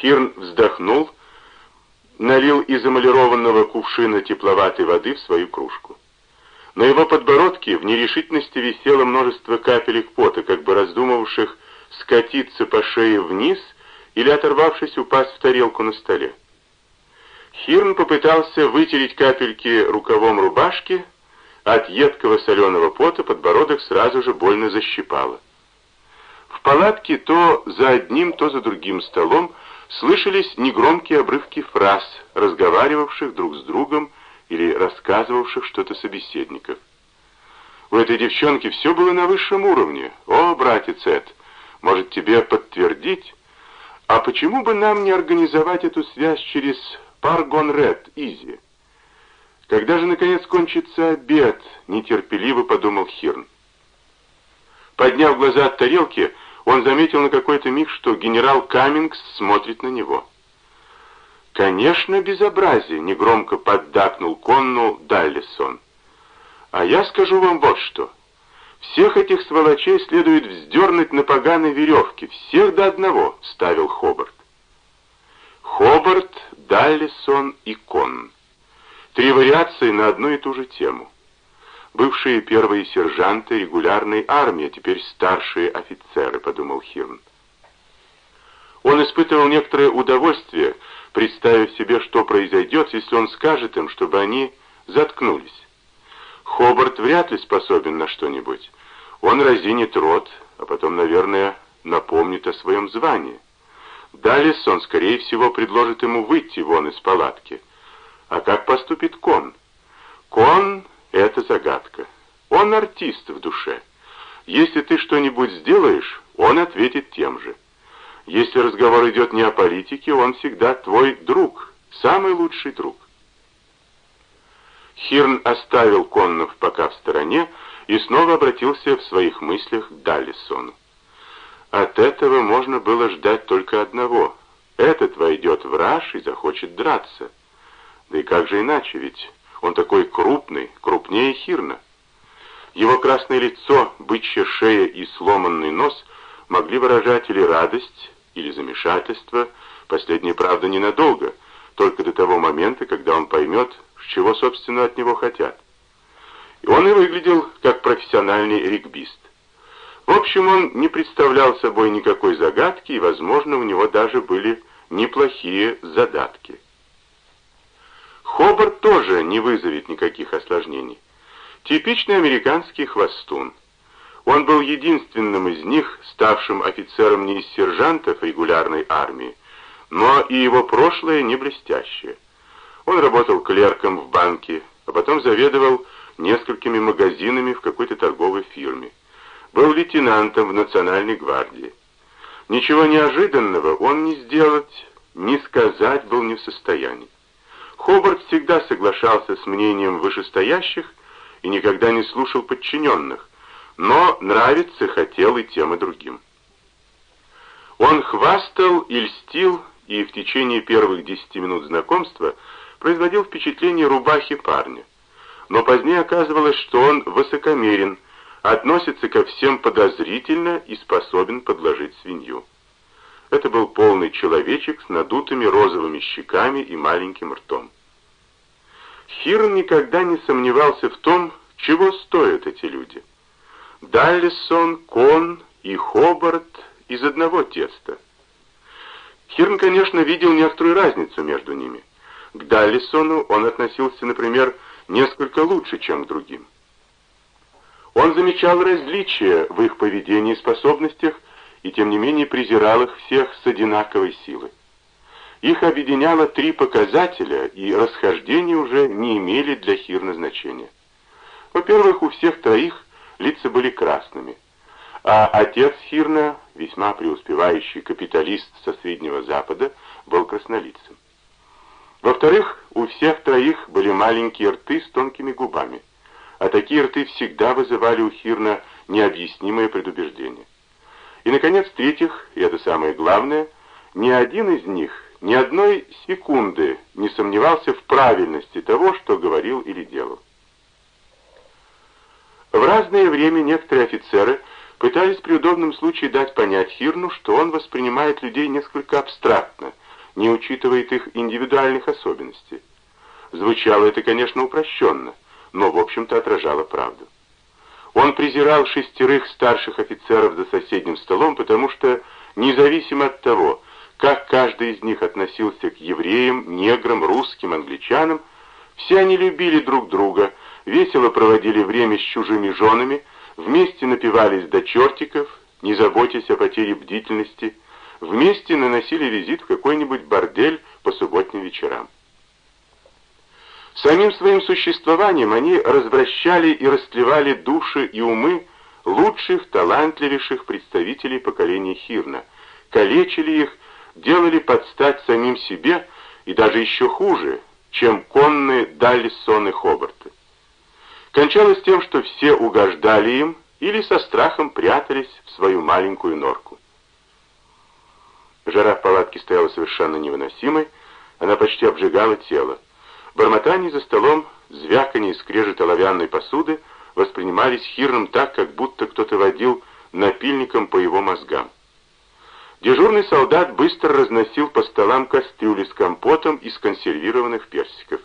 Хирн вздохнул, налил из эмалированного кувшина тепловатой воды в свою кружку. На его подбородке в нерешительности висело множество капелек пота, как бы раздумывавших скатиться по шее вниз или, оторвавшись, упасть в тарелку на столе. Хирн попытался вытереть капельки рукавом рубашки, от едкого соленого пота подбородок сразу же больно защипало. В палатке то за одним, то за другим столом слышались негромкие обрывки фраз, разговаривавших друг с другом или рассказывавших что-то собеседников. У этой девчонки все было на высшем уровне. О, братец Эд, может тебе подтвердить? А почему бы нам не организовать эту связь через Паргон Ред, Изи? Когда же, наконец, кончится обед? Нетерпеливо подумал Хирн. Подняв глаза от тарелки, он заметил на какой-то миг, что генерал Каммингс смотрит на него. «Конечно, безобразие!» — негромко поддакнул Конну Даллисон. «А я скажу вам вот что. Всех этих сволочей следует вздернуть на поганой веревке, всех до одного», — ставил Хобарт. Хобарт, Даллисон и Конн. Три вариации на одну и ту же тему. Бывшие первые сержанты регулярной армии, а теперь старшие офицеры, подумал Хирн. Он испытывал некоторое удовольствие, представив себе, что произойдет, если он скажет им, чтобы они заткнулись. Хобарт вряд ли способен на что-нибудь. Он разинит рот, а потом, наверное, напомнит о своем звании. Далее он, скорее всего, предложит ему выйти вон из палатки. А как поступит Кон? Кон — это загадка. Он артист в душе. Если ты что-нибудь сделаешь, он ответит тем же. Если разговор идет не о политике, он всегда твой друг, самый лучший друг. Хирн оставил Коннов пока в стороне и снова обратился в своих мыслях к Даллисону. От этого можно было ждать только одного. Этот войдет в раж и захочет драться. Да и как же иначе, ведь он такой крупный, крупнее Хирна. Его красное лицо, бычья шея и сломанный нос могли выражать или радость, или замешательство, последнее, правда, ненадолго, только до того момента, когда он поймет, чего, собственно, от него хотят. И он и выглядел как профессиональный регбист. В общем, он не представлял собой никакой загадки, и, возможно, у него даже были неплохие задатки. Хобарт тоже не вызовет никаких осложнений. Типичный американский хвостун. Он был единственным из них, ставшим офицером не из сержантов регулярной армии, но и его прошлое не блестящее. Он работал клерком в банке, а потом заведовал несколькими магазинами в какой-то торговой фирме. Был лейтенантом в Национальной гвардии. Ничего неожиданного он не сделать, не сказать был не в состоянии. Хобарт всегда соглашался с мнением вышестоящих и никогда не слушал подчиненных, но нравиться хотел и тем, и другим. Он хвастал и льстил, и в течение первых десяти минут знакомства производил впечатление рубахи парня. Но позднее оказывалось, что он высокомерен, относится ко всем подозрительно и способен подложить свинью. Это был полный человечек с надутыми розовыми щеками и маленьким ртом. Хирн никогда не сомневался в том, чего стоят эти люди. Даллисон, Кон и Хобарт из одного теста. Хирн, конечно, видел некоторую разницу между ними. К Даллисону он относился, например, несколько лучше, чем к другим. Он замечал различия в их поведении и способностях, и тем не менее презирал их всех с одинаковой силой. Их объединяло три показателя, и расхождения уже не имели для Хирна значения. Во-первых, у всех троих лица были красными, а отец Хирна, весьма преуспевающий капиталист со Среднего Запада, был краснолицем. Во-вторых, у всех троих были маленькие рты с тонкими губами, а такие рты всегда вызывали у Хирна необъяснимое предубеждение. И, наконец, в-третьих, и это самое главное, ни один из них ни одной секунды не сомневался в правильности того, что говорил или делал. В разное время некоторые офицеры пытались при удобном случае дать понять Хирну, что он воспринимает людей несколько абстрактно, не учитывает их индивидуальных особенностей. Звучало это, конечно, упрощенно, но, в общем-то, отражало правду. Он презирал шестерых старших офицеров за соседним столом, потому что, независимо от того, как каждый из них относился к евреям, неграм, русским, англичанам, все они любили друг друга, весело проводили время с чужими женами, вместе напивались до чертиков, не заботясь о потере бдительности, вместе наносили визит в какой-нибудь бордель по субботним вечерам. Самим своим существованием они развращали и растлевали души и умы лучших, талантливейших представителей поколения Хирна, калечили их, делали подстать самим себе и даже еще хуже, чем конные Даллисон и Хобарты. Кончалось тем, что все угождали им или со страхом прятались в свою маленькую норку. Жара в палатке стояла совершенно невыносимой, она почти обжигала тело. Бормотание за столом, звяканье и скрежет оловянной посуды воспринимались Хирном так, как будто кто-то водил напильником по его мозгам. Дежурный солдат быстро разносил по столам кастрюли с компотом из консервированных персиков.